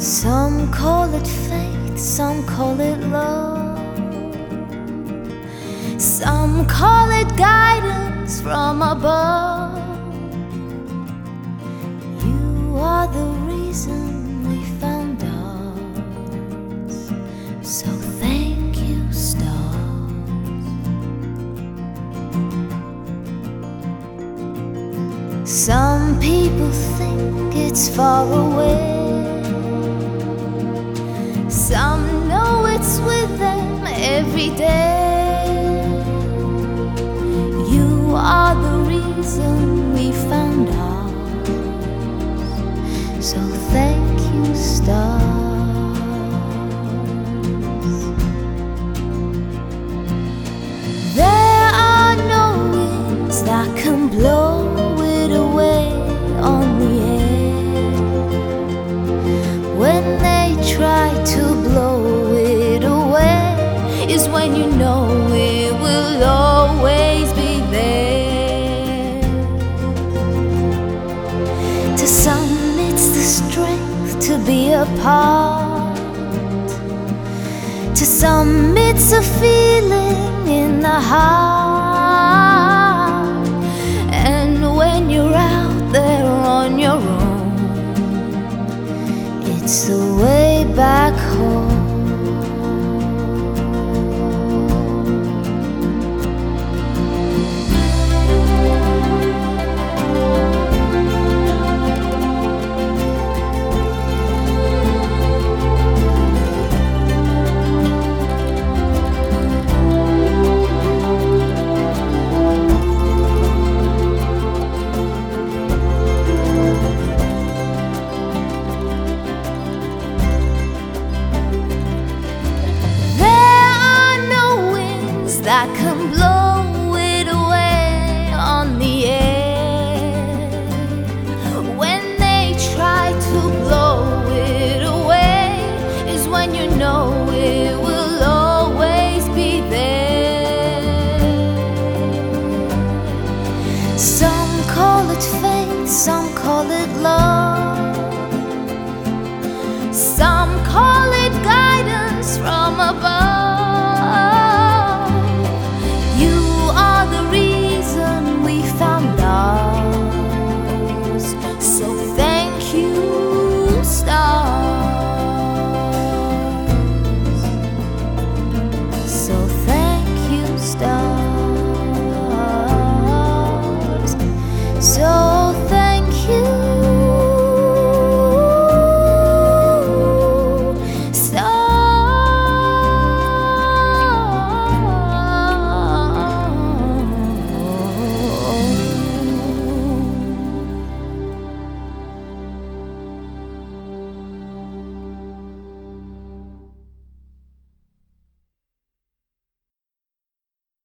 Some call it fate, some call it love. Some call it guidance from above. You are the reason we found us. So thank you, stars. Some people think it's far away. Every day. You are the reason we found ours. So thank you, stars. When you know it will always be there. To some, it's the strength to be apart. To some, it's a feeling in the heart. Blow it away on the air. When they try to blow it away, is when you know it will always be there. Some call it fate, some call it love.